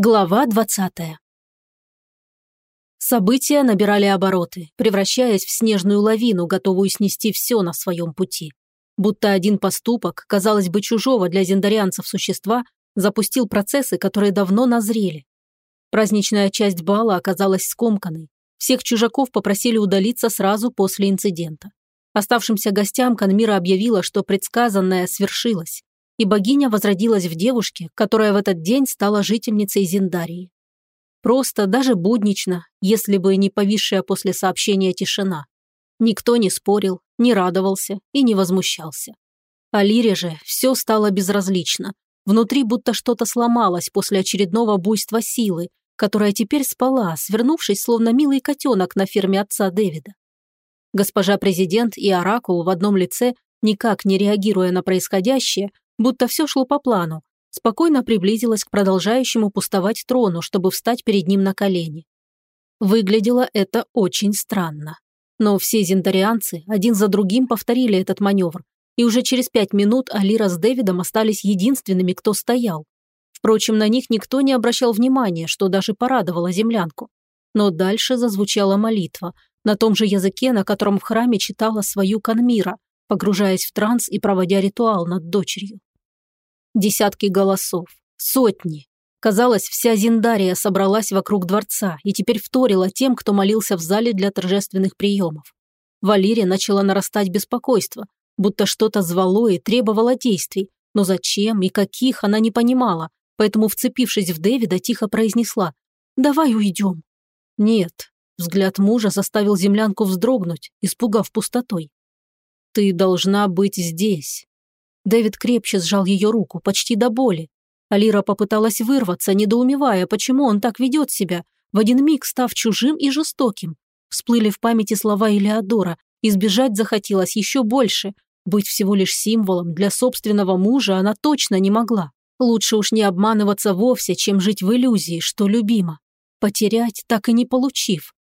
Глава 20 События набирали обороты, превращаясь в снежную лавину, готовую снести все на своем пути. Будто один поступок, казалось бы, чужого для зендарианцев существа, запустил процессы, которые давно назрели. Праздничная часть бала оказалась скомканной. Всех чужаков попросили удалиться сразу после инцидента. Оставшимся гостям Канмира объявила, что предсказанное свершилось и богиня возродилась в девушке, которая в этот день стала жительницей Зиндарии. Просто, даже буднично, если бы не повисшая после сообщения тишина. Никто не спорил, не радовался и не возмущался. А Лире же все стало безразлично. Внутри будто что-то сломалось после очередного буйства силы, которая теперь спала, свернувшись, словно милый котенок на ферме отца Дэвида. Госпожа президент и Оракул в одном лице, никак не реагируя на происходящее, будто все шло по плану, спокойно приблизилась к продолжающему пустовать трону, чтобы встать перед ним на колени. Выглядело это очень странно. Но все зендарианцы один за другим повторили этот маневр, и уже через пять минут Алира с Дэвидом остались единственными, кто стоял. Впрочем, на них никто не обращал внимания, что даже порадовало землянку. Но дальше зазвучала молитва, на том же языке, на котором в храме читала свою Канмира, погружаясь в транс и проводя ритуал над дочерью. Десятки голосов. Сотни. Казалось, вся Зиндария собралась вокруг дворца и теперь вторила тем, кто молился в зале для торжественных приемов. Валерия начала нарастать беспокойство, будто что-то звало и требовало действий, но зачем и каких она не понимала, поэтому, вцепившись в Дэвида, тихо произнесла «Давай уйдем». «Нет», взгляд мужа заставил землянку вздрогнуть, испугав пустотой. «Ты должна быть здесь». Дэвид крепче сжал ее руку, почти до боли. Алира попыталась вырваться, недоумевая, почему он так ведет себя, в один миг став чужим и жестоким. Всплыли в памяти слова Илеодора, избежать захотелось еще больше. Быть всего лишь символом для собственного мужа она точно не могла. Лучше уж не обманываться вовсе, чем жить в иллюзии, что любима. Потерять, так и не получив.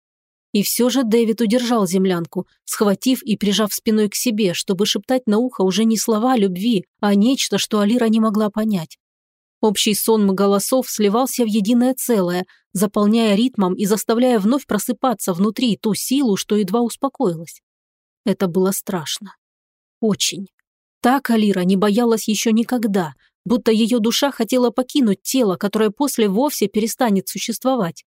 И все же Дэвид удержал землянку, схватив и прижав спиной к себе, чтобы шептать на ухо уже не слова любви, а нечто, что Алира не могла понять. Общий сон голосов сливался в единое целое, заполняя ритмом и заставляя вновь просыпаться внутри ту силу, что едва успокоилась. Это было страшно. Очень. Так Алира не боялась еще никогда, будто ее душа хотела покинуть тело, которое после вовсе перестанет существовать.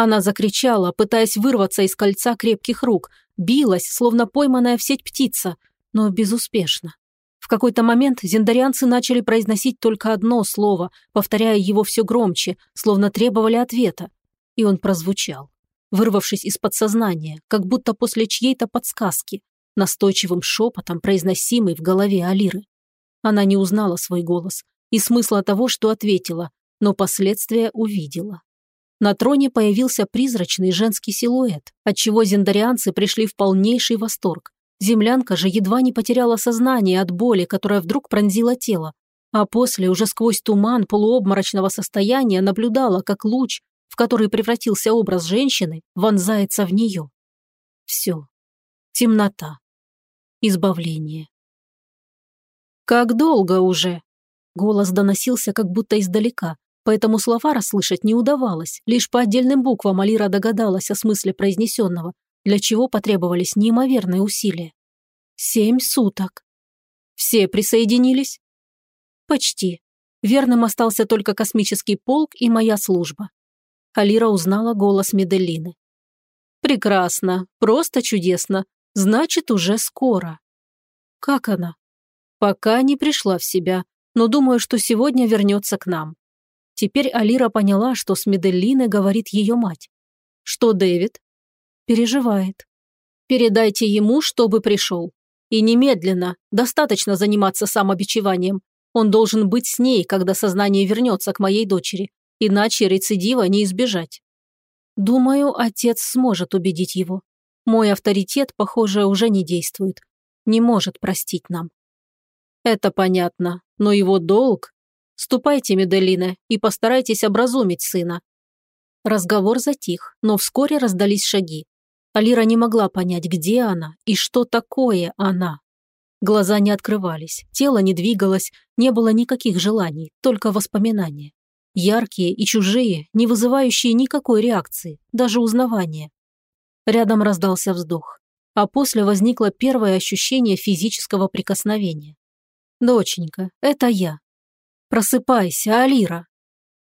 Она закричала, пытаясь вырваться из кольца крепких рук, билась, словно пойманная в сеть птица, но безуспешно. В какой-то момент зендарианцы начали произносить только одно слово, повторяя его все громче, словно требовали ответа. И он прозвучал, вырвавшись из подсознания, как будто после чьей-то подсказки, настойчивым шепотом, произносимый в голове Алиры. Она не узнала свой голос и смысла того, что ответила, но последствия увидела. На троне появился призрачный женский силуэт, отчего зендарианцы пришли в полнейший восторг. Землянка же едва не потеряла сознание от боли, которая вдруг пронзила тело. А после, уже сквозь туман полуобморочного состояния, наблюдала, как луч, в который превратился образ женщины, вонзается в нее. Все. Темнота. Избавление. «Как долго уже?» Голос доносился как будто издалека, поэтому слова расслышать не удавалось. Лишь по отдельным буквам Алира догадалась о смысле произнесенного, для чего потребовались неимоверные усилия. Семь суток. Все присоединились? Почти. Верным остался только космический полк и моя служба. Алира узнала голос Меделлины. «Прекрасно, просто чудесно. Значит, уже скоро». «Как она?» «Пока не пришла в себя, но думаю, что сегодня вернется к нам. Теперь Алира поняла, что с Меделлиной говорит ее мать. Что Дэвид? Переживает. Передайте ему, чтобы пришел. И немедленно, достаточно заниматься самобичеванием. Он должен быть с ней, когда сознание вернется к моей дочери. Иначе рецидива не избежать. Думаю, отец сможет убедить его. Мой авторитет, похоже, уже не действует. Не может простить нам. Это понятно, но его долг Ступайте, Меделина, и постарайтесь образумить сына». Разговор затих, но вскоре раздались шаги. Алира не могла понять, где она и что такое она. Глаза не открывались, тело не двигалось, не было никаких желаний, только воспоминания. яркие и чужие, не вызывающие никакой реакции, даже узнавания. Рядом раздался вздох, а после возникло первое ощущение физического прикосновения. «Доченька, это я. Просыпайся, Алира!»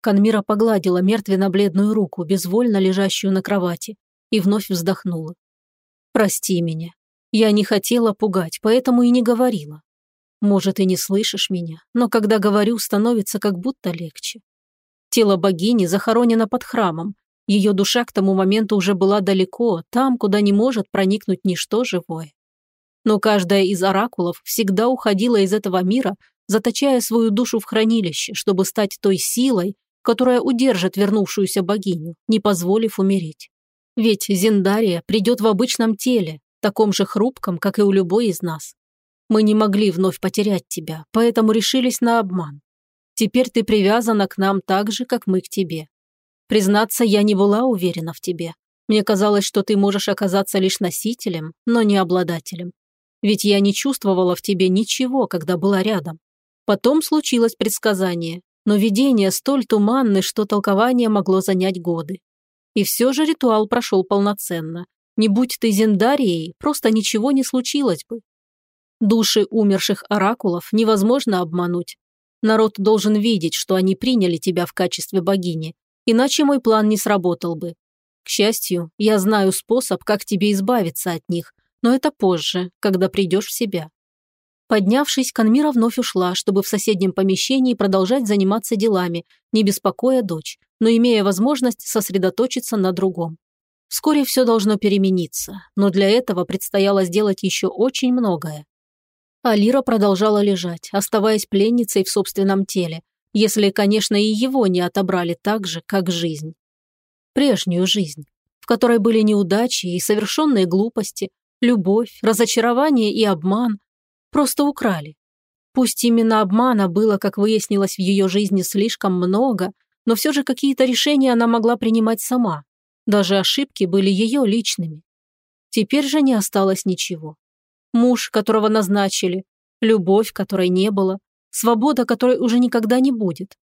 Канмира погладила мертвенно-бледную руку, безвольно лежащую на кровати, и вновь вздохнула. «Прости меня. Я не хотела пугать, поэтому и не говорила. Может, и не слышишь меня, но когда говорю, становится как будто легче. Тело богини захоронено под храмом. Ее душа к тому моменту уже была далеко, там, куда не может проникнуть ничто живое. Но каждая из оракулов всегда уходила из этого мира, заточая свою душу в хранилище, чтобы стать той силой, которая удержит вернувшуюся богиню, не позволив умереть. Ведь Зиндария придет в обычном теле, таком же хрупком, как и у любой из нас. Мы не могли вновь потерять тебя, поэтому решились на обман. Теперь ты привязана к нам так же, как мы к тебе. Признаться, я не была уверена в тебе. Мне казалось, что ты можешь оказаться лишь носителем, но не обладателем. Ведь я не чувствовала в тебе ничего, когда была рядом. Потом случилось предсказание, но видение столь туманны, что толкование могло занять годы. И все же ритуал прошел полноценно. Не будь ты Зендарией, просто ничего не случилось бы. Души умерших оракулов невозможно обмануть. Народ должен видеть, что они приняли тебя в качестве богини, иначе мой план не сработал бы. К счастью, я знаю способ, как тебе избавиться от них, но это позже, когда придешь в себя. Поднявшись, Канмира вновь ушла, чтобы в соседнем помещении продолжать заниматься делами, не беспокоя дочь, но имея возможность сосредоточиться на другом. Вскоре все должно перемениться, но для этого предстояло сделать еще очень многое. Алира продолжала лежать, оставаясь пленницей в собственном теле, если, конечно, и его не отобрали так же, как жизнь. Прежнюю жизнь, в которой были неудачи и совершенные глупости, любовь, разочарование и обман, просто украли. Пусть именно обмана было, как выяснилось в ее жизни, слишком много, но все же какие-то решения она могла принимать сама. Даже ошибки были ее личными. Теперь же не осталось ничего муж, которого назначили, любовь, которой не было, свобода, которой уже никогда не будет.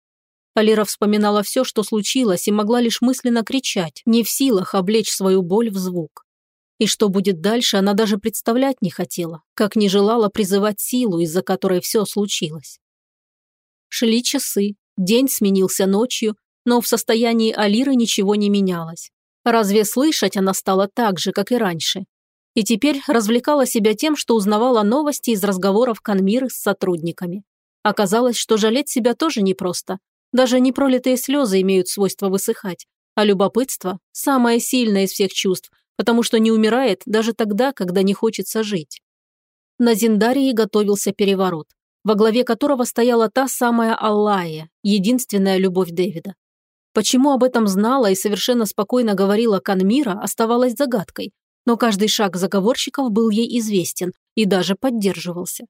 Алира вспоминала все, что случилось, и могла лишь мысленно кричать, не в силах облечь свою боль в звук. И что будет дальше, она даже представлять не хотела, как не желала призывать силу, из-за которой все случилось. Шли часы, день сменился ночью, но в состоянии Алиры ничего не менялось. Разве слышать она стала так же, как и раньше? и теперь развлекала себя тем, что узнавала новости из разговоров Канмиры с сотрудниками. Оказалось, что жалеть себя тоже непросто. Даже непролитые слезы имеют свойство высыхать, а любопытство – самое сильное из всех чувств, потому что не умирает даже тогда, когда не хочется жить. На Зиндарии готовился переворот, во главе которого стояла та самая Аллая, единственная любовь Дэвида. Почему об этом знала и совершенно спокойно говорила Канмира, оставалась загадкой, но каждый шаг заговорщиков был ей известен и даже поддерживался.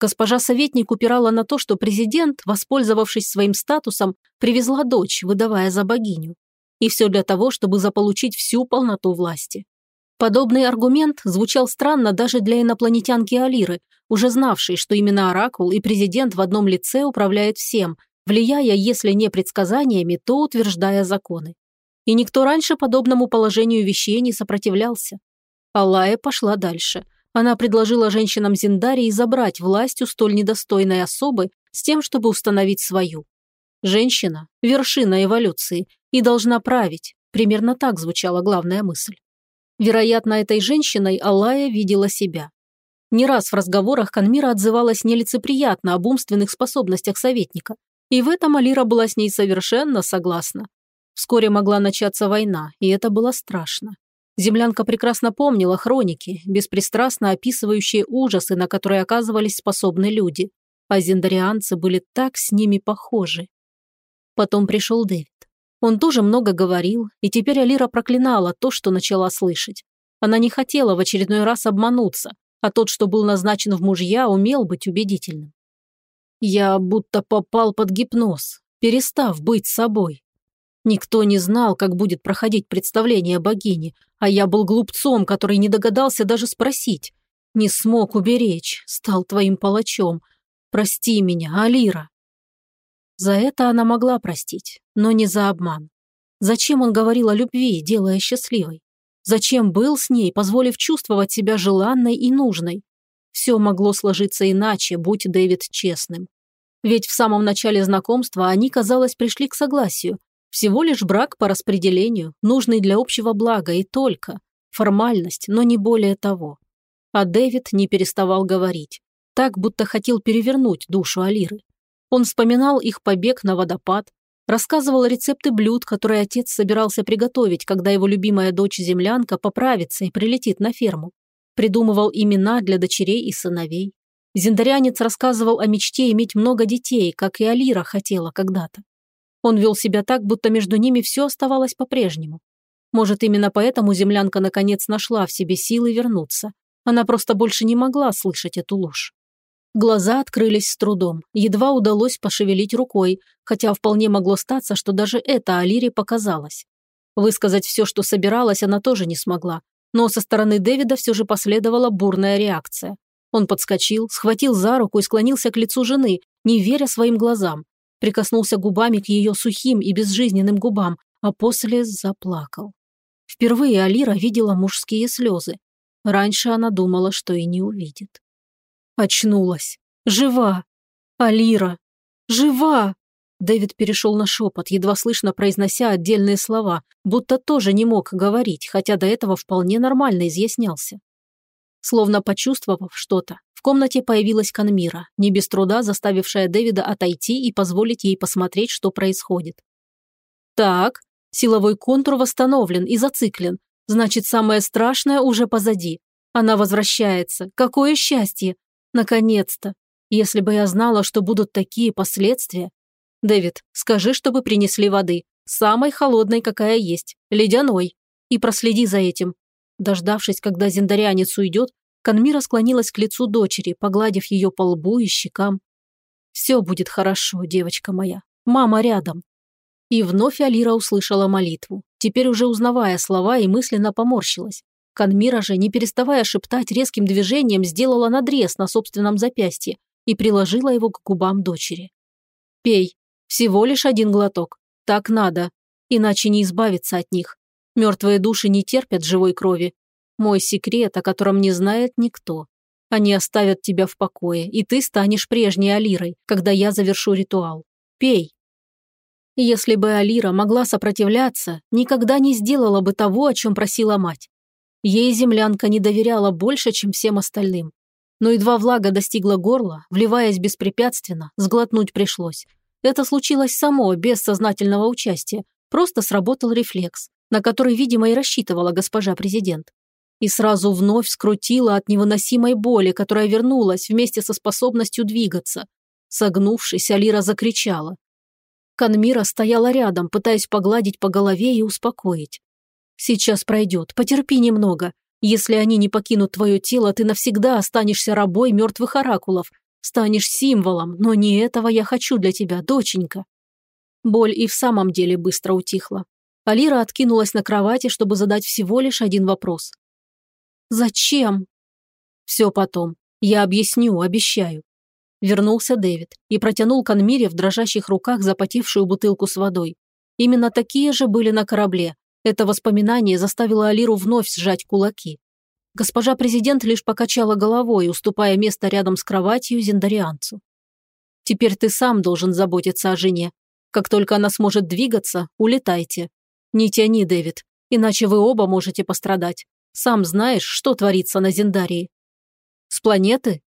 Госпожа советник упирала на то, что президент, воспользовавшись своим статусом, привезла дочь, выдавая за богиню. И все для того, чтобы заполучить всю полноту власти. Подобный аргумент звучал странно даже для инопланетянки Алиры, уже знавшей, что именно Оракул и президент в одном лице управляют всем, влияя, если не предсказаниями, то утверждая законы. И никто раньше подобному положению вещей не сопротивлялся. Алая пошла дальше. Она предложила женщинам Зиндарии забрать власть у столь недостойной особы с тем, чтобы установить свою. Женщина – вершина эволюции и должна править. Примерно так звучала главная мысль. Вероятно, этой женщиной Алая видела себя. Не раз в разговорах Канмира отзывалась нелицеприятно об умственных способностях советника, и в этом Алира была с ней совершенно согласна. Вскоре могла начаться война, и это было страшно. Землянка прекрасно помнила хроники, беспристрастно описывающие ужасы, на которые оказывались способны люди, а зендарианцы были так с ними похожи. Потом пришел Дэвид. Он тоже много говорил, и теперь Алира проклинала то, что начала слышать. Она не хотела в очередной раз обмануться, а тот, что был назначен в мужья, умел быть убедительным. Я будто попал под гипноз, перестав быть собой. Никто не знал, как будет проходить представление богини, а я был глупцом, который не догадался даже спросить. Не смог уберечь, стал твоим палачом. Прости меня, Алира. За это она могла простить, но не за обман. Зачем он говорил о любви, делая счастливой? Зачем был с ней, позволив чувствовать себя желанной и нужной? Все могло сложиться иначе, будь Дэвид честным. Ведь в самом начале знакомства они, казалось, пришли к согласию. Всего лишь брак по распределению, нужный для общего блага и только. Формальность, но не более того. А Дэвид не переставал говорить. Так, будто хотел перевернуть душу Алиры. Он вспоминал их побег на водопад, рассказывал рецепты блюд, которые отец собирался приготовить, когда его любимая дочь-землянка поправится и прилетит на ферму. Придумывал имена для дочерей и сыновей. Зиндарянец рассказывал о мечте иметь много детей, как и Алира хотела когда-то. Он вел себя так, будто между ними все оставалось по-прежнему. Может, именно поэтому землянка наконец нашла в себе силы вернуться. Она просто больше не могла слышать эту ложь. Глаза открылись с трудом, едва удалось пошевелить рукой, хотя вполне могло статься, что даже это Алире показалось. Высказать все, что собиралась, она тоже не смогла, но со стороны Дэвида все же последовала бурная реакция. Он подскочил, схватил за руку и склонился к лицу жены, не веря своим глазам. Прикоснулся губами к ее сухим и безжизненным губам, а после заплакал. Впервые Алира видела мужские слезы. Раньше она думала, что и не увидит. Очнулась. Жива. Алира. Жива. Дэвид перешел на шепот, едва слышно произнося отдельные слова, будто тоже не мог говорить, хотя до этого вполне нормально изъяснялся. Словно почувствовав что-то, в комнате появилась Канмира, не без труда заставившая Дэвида отойти и позволить ей посмотреть, что происходит. Так, силовой контур восстановлен и зациклен, значит, самое страшное уже позади. Она возвращается. Какое счастье! Наконец-то! Если бы я знала, что будут такие последствия... Дэвид, скажи, чтобы принесли воды. Самой холодной, какая есть. Ледяной. И проследи за этим. Дождавшись, когда зендарянец уйдет, Канмира склонилась к лицу дочери, погладив ее по лбу и щекам. «Все будет хорошо, девочка моя. Мама рядом». И вновь Алира услышала молитву, теперь уже узнавая слова и мысленно поморщилась. Канмира же, не переставая шептать резким движением, сделала надрез на собственном запястье и приложила его к губам дочери. «Пей. Всего лишь один глоток. Так надо. Иначе не избавиться от них. Мертвые души не терпят живой крови. Мой секрет, о котором не знает никто. Они оставят тебя в покое, и ты станешь прежней Алирой, когда я завершу ритуал. Пей». Если бы Алира могла сопротивляться, никогда не сделала бы того, о чем просила мать. Ей землянка не доверяла больше, чем всем остальным. Но едва влага достигла горла, вливаясь беспрепятственно, сглотнуть пришлось. Это случилось само, без сознательного участия. Просто сработал рефлекс, на который, видимо, и рассчитывала госпожа президент. И сразу вновь скрутила от невыносимой боли, которая вернулась вместе со способностью двигаться. Согнувшись, Алира закричала. Канмира стояла рядом, пытаясь погладить по голове и успокоить. Сейчас пройдет, потерпи немного. Если они не покинут твое тело, ты навсегда останешься рабой мертвых оракулов, станешь символом, но не этого я хочу для тебя, доченька». Боль и в самом деле быстро утихла. Алира откинулась на кровати, чтобы задать всего лишь один вопрос. «Зачем?» «Все потом. Я объясню, обещаю». Вернулся Дэвид и протянул Канмире в дрожащих руках запотевшую бутылку с водой. Именно такие же были на корабле, это воспоминание заставило Алиру вновь сжать кулаки. Госпожа президент лишь покачала головой, уступая место рядом с кроватью зендарианцу. «Теперь ты сам должен заботиться о жене. Как только она сможет двигаться, улетайте. Не тяни, Дэвид, иначе вы оба можете пострадать. Сам знаешь, что творится на Зендарии». «С планеты?»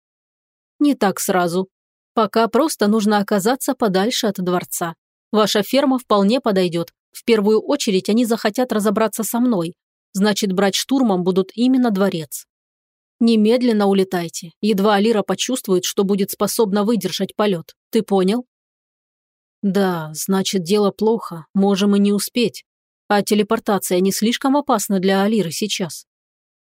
«Не так сразу. Пока просто нужно оказаться подальше от дворца. Ваша ферма вполне подойдет, в первую очередь они захотят разобраться со мной. Значит, брать штурмом будут именно дворец. Немедленно улетайте. Едва Алира почувствует, что будет способна выдержать полет. Ты понял? Да, значит, дело плохо. Можем и не успеть. А телепортация не слишком опасна для Алиры сейчас.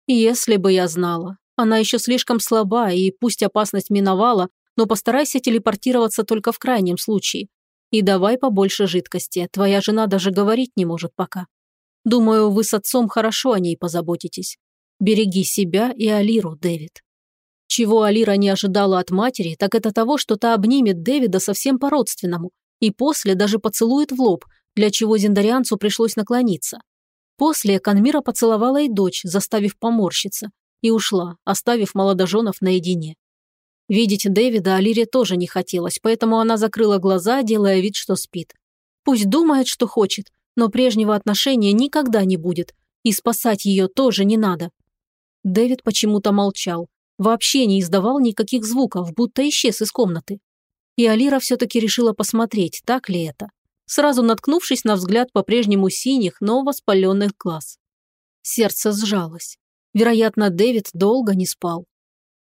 Если бы я знала. Она еще слишком слаба, и пусть опасность миновала, но постарайся телепортироваться только в крайнем случае. И давай побольше жидкости, твоя жена даже говорить не может пока. Думаю, вы с отцом хорошо о ней позаботитесь. Береги себя и Алиру, Дэвид. Чего Алира не ожидала от матери, так это того, что та обнимет Дэвида совсем по-родственному и после даже поцелует в лоб, для чего зендарианцу пришлось наклониться. После Канмира поцеловала и дочь, заставив поморщиться, и ушла, оставив молодоженов наедине. Видеть Дэвида Алире тоже не хотелось, поэтому она закрыла глаза, делая вид, что спит. Пусть думает, что хочет, но прежнего отношения никогда не будет, и спасать ее тоже не надо. Дэвид почему-то молчал, вообще не издавал никаких звуков, будто исчез из комнаты. И Алира все-таки решила посмотреть, так ли это, сразу наткнувшись на взгляд по-прежнему синих, но воспаленных глаз. Сердце сжалось. Вероятно, Дэвид долго не спал.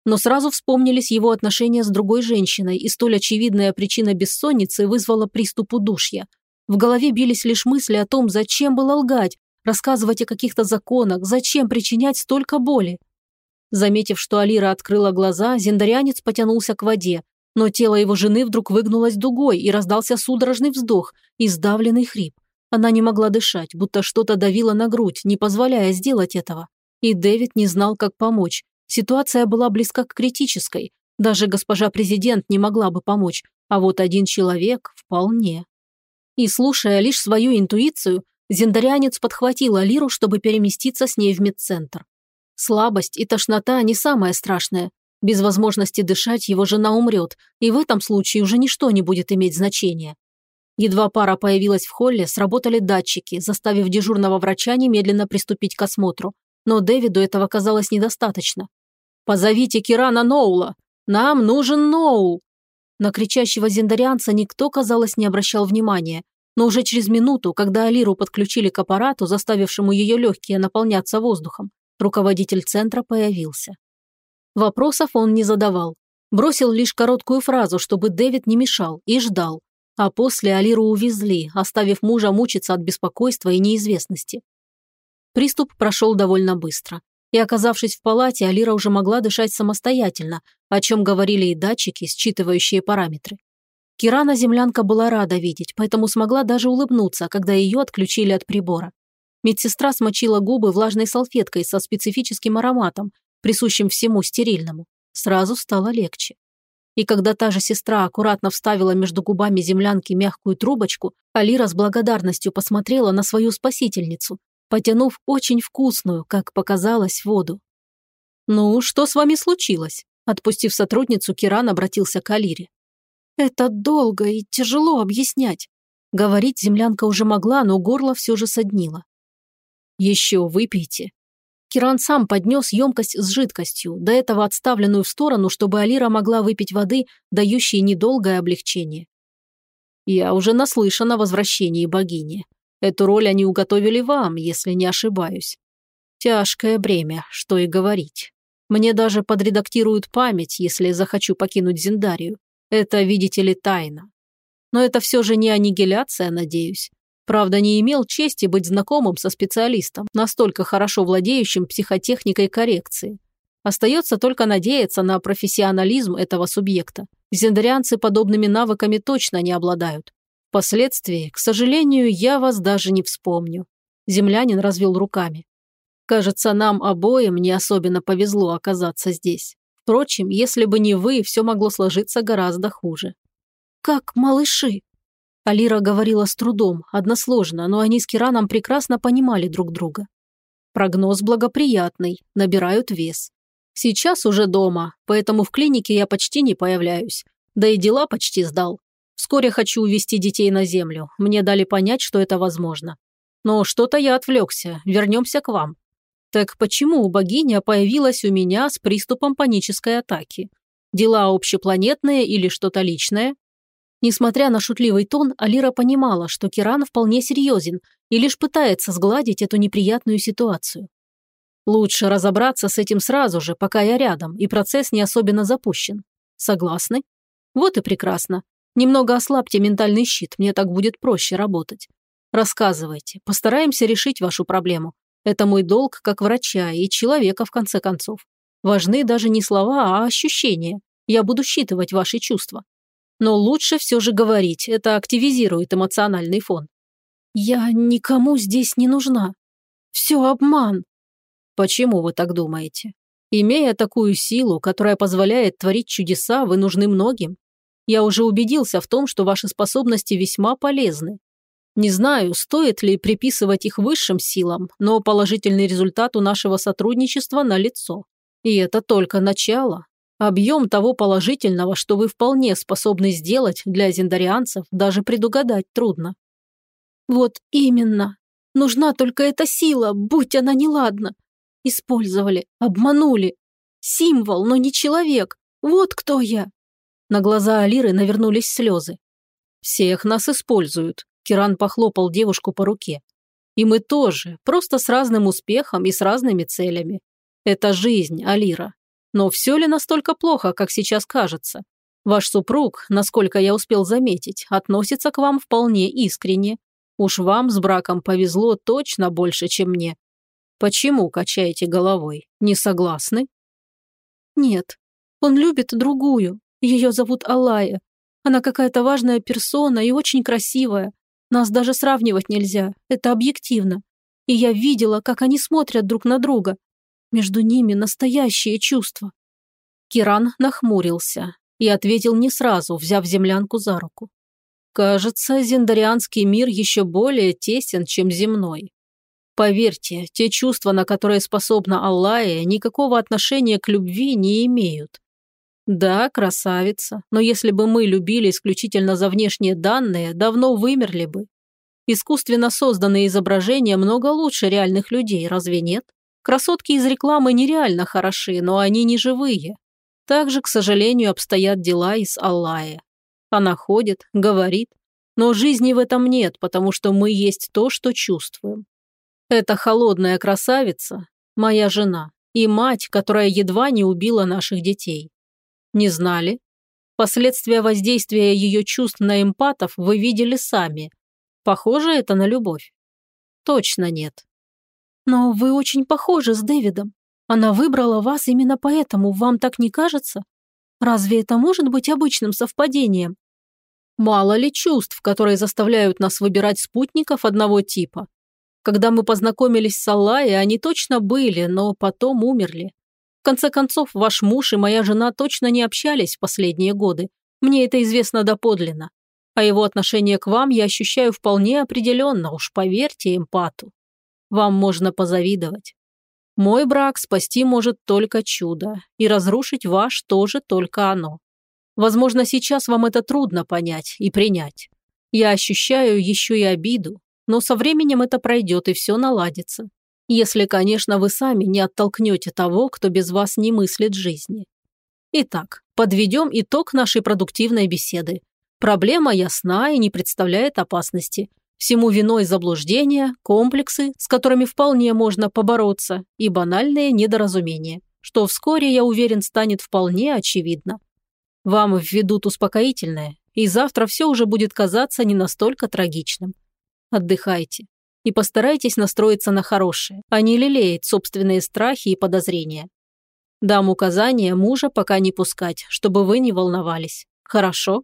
Но сразу вспомнились его отношения с другой женщиной, и столь очевидная причина бессонницы вызвала приступ удушья. В голове бились лишь мысли о том, зачем было лгать, рассказывать о каких-то законах, зачем причинять столько боли. Заметив, что Алира открыла глаза, зендарянец потянулся к воде, но тело его жены вдруг выгнулось дугой и раздался судорожный вздох и сдавленный хрип. Она не могла дышать, будто что-то давило на грудь, не позволяя сделать этого. И Дэвид не знал, как помочь. Ситуация была близка к критической. Даже госпожа президент не могла бы помочь, а вот один человек вполне. И слушая лишь свою интуицию, зендарянец подхватил Алиру, чтобы переместиться с ней в медцентр. Слабость и тошнота не самое страшное. Без возможности дышать его жена умрет, и в этом случае уже ничто не будет иметь значения. Едва пара появилась в холле, сработали датчики, заставив дежурного врача немедленно приступить к осмотру. Но Дэвиду этого казалось недостаточно. «Позовите Кирана Ноула! Нам нужен Ноул!» На кричащего зендарианца никто, казалось, не обращал внимания. Но уже через минуту, когда Алиру подключили к аппарату, заставившему ее легкие наполняться воздухом, руководитель центра появился. Вопросов он не задавал. Бросил лишь короткую фразу, чтобы Дэвид не мешал, и ждал. А после Алиру увезли, оставив мужа мучиться от беспокойства и неизвестности. Приступ прошел довольно быстро. И оказавшись в палате, Алира уже могла дышать самостоятельно, о чем говорили и датчики, считывающие параметры. Кирана землянка была рада видеть, поэтому смогла даже улыбнуться, когда ее отключили от прибора. Медсестра смочила губы влажной салфеткой со специфическим ароматом, присущим всему стерильному. Сразу стало легче. И когда та же сестра аккуратно вставила между губами землянки мягкую трубочку, Алира с благодарностью посмотрела на свою спасительницу, потянув очень вкусную, как показалось, воду. «Ну, что с вами случилось?» Отпустив сотрудницу, Киран обратился к Алире. «Это долго и тяжело объяснять». Говорить землянка уже могла, но горло все же соднило. «Еще выпейте». Киран сам поднес емкость с жидкостью, до этого отставленную в сторону, чтобы Алира могла выпить воды, дающей недолгое облегчение. «Я уже наслышан о возвращении богини. Эту роль они уготовили вам, если не ошибаюсь. Тяжкое бремя, что и говорить. Мне даже подредактируют память, если захочу покинуть Зиндарию. Это, видите ли, тайна. Но это все же не аннигиляция, надеюсь. Правда, не имел чести быть знакомым со специалистом, настолько хорошо владеющим психотехникой коррекции. Остается только надеяться на профессионализм этого субъекта. Зендарианцы подобными навыками точно не обладают. Впоследствии, к сожалению, я вас даже не вспомню. Землянин развел руками. Кажется, нам обоим не особенно повезло оказаться здесь. Впрочем, если бы не вы, все могло сложиться гораздо хуже. Как малыши? Алира говорила с трудом, односложно, но они с Кираном прекрасно понимали друг друга. Прогноз благоприятный, набирают вес. Сейчас уже дома, поэтому в клинике я почти не появляюсь. Да и дела почти сдал. Вскоре хочу увезти детей на землю. Мне дали понять, что это возможно. Но что-то я отвлекся. Вернемся к вам. Так почему богиня появилась у меня с приступом панической атаки? Дела общепланетные или что-то личное? Несмотря на шутливый тон, Алира понимала, что Киран вполне серьезен и лишь пытается сгладить эту неприятную ситуацию. Лучше разобраться с этим сразу же, пока я рядом, и процесс не особенно запущен. Согласны? Вот и прекрасно. Немного ослабьте ментальный щит, мне так будет проще работать. Рассказывайте, постараемся решить вашу проблему. Это мой долг как врача и человека, в конце концов. Важны даже не слова, а ощущения. Я буду считывать ваши чувства. Но лучше все же говорить, это активизирует эмоциональный фон. Я никому здесь не нужна. Все обман. Почему вы так думаете? Имея такую силу, которая позволяет творить чудеса, вы нужны многим. Я уже убедился в том, что ваши способности весьма полезны. Не знаю, стоит ли приписывать их высшим силам, но положительный результат у нашего сотрудничества налицо. И это только начало. Объем того положительного, что вы вполне способны сделать для зендарианцев, даже предугадать трудно. Вот именно. Нужна только эта сила, будь она неладна. Использовали, обманули. Символ, но не человек. Вот кто я. На глаза Алиры навернулись слезы. Всех нас используют. Киран похлопал девушку по руке. И мы тоже, просто с разным успехом и с разными целями. Это жизнь, Алира. Но все ли настолько плохо, как сейчас кажется? Ваш супруг, насколько я успел заметить, относится к вам вполне искренне. Уж вам с браком повезло точно больше, чем мне. Почему качаете головой? Не согласны? Нет, он любит другую. Ее зовут Алая. Она какая-то важная персона и очень красивая. Нас даже сравнивать нельзя, это объективно. И я видела, как они смотрят друг на друга. Между ними настоящее чувство. Киран нахмурился и ответил не сразу, взяв землянку за руку. Кажется, зендарианский мир еще более тесен, чем земной. Поверьте, те чувства, на которые способна Аллая, никакого отношения к любви не имеют. Да, красавица, но если бы мы любили исключительно за внешние данные, давно вымерли бы. Искусственно созданные изображения много лучше реальных людей, разве нет? Красотки из рекламы нереально хороши, но они не живые. Также, к сожалению, обстоят дела и с Аллая. Она ходит, говорит, но жизни в этом нет, потому что мы есть то, что чувствуем. Эта холодная красавица – моя жена и мать, которая едва не убила наших детей. Не знали? Последствия воздействия ее чувств на эмпатов вы видели сами. Похоже это на любовь? Точно нет. Но вы очень похожи с Дэвидом. Она выбрала вас именно поэтому, вам так не кажется? Разве это может быть обычным совпадением? Мало ли чувств, которые заставляют нас выбирать спутников одного типа. Когда мы познакомились с Аллай, они точно были, но потом умерли. Конце концов, ваш муж и моя жена точно не общались последние годы. Мне это известно доподлинно. А его отношение к вам я ощущаю вполне определенно, уж поверьте эмпату. Вам можно позавидовать. Мой брак спасти может только чудо, и разрушить ваш тоже только оно. Возможно, сейчас вам это трудно понять и принять. Я ощущаю еще и обиду, но со временем это пройдет и все наладится. Если, конечно, вы сами не оттолкнете того, кто без вас не мыслит жизни. Итак, подведем итог нашей продуктивной беседы. Проблема ясна и не представляет опасности. Всему виной заблуждения, комплексы, с которыми вполне можно побороться, и банальные недоразумения, что вскоре, я уверен, станет вполне очевидно. Вам введут успокоительное, и завтра все уже будет казаться не настолько трагичным. Отдыхайте и постарайтесь настроиться на хорошее, а не лелеять собственные страхи и подозрения. Дам указание мужа пока не пускать, чтобы вы не волновались. Хорошо?»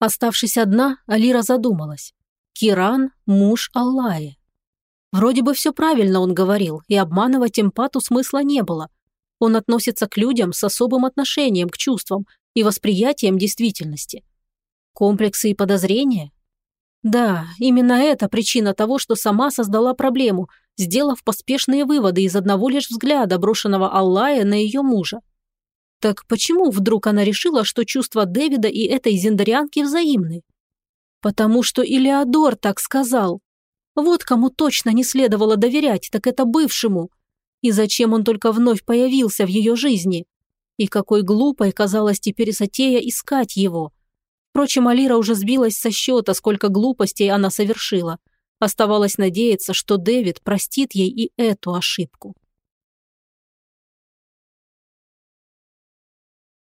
Оставшись одна, Алира задумалась. Киран – муж Аллаи. Вроде бы все правильно он говорил, и обманывать эмпату смысла не было – он относится к людям с особым отношением к чувствам и восприятием действительности. Комплексы и подозрения? Да, именно это причина того, что сама создала проблему, сделав поспешные выводы из одного лишь взгляда, брошенного Аллая на ее мужа. Так почему вдруг она решила, что чувства Дэвида и этой зендарианки взаимны? Потому что Илеодор так сказал. Вот кому точно не следовало доверять, так это бывшему – и зачем он только вновь появился в ее жизни? И какой глупой казалось теперь Сатея искать его. Впрочем, Алира уже сбилась со счета, сколько глупостей она совершила. Оставалось надеяться, что Дэвид простит ей и эту ошибку.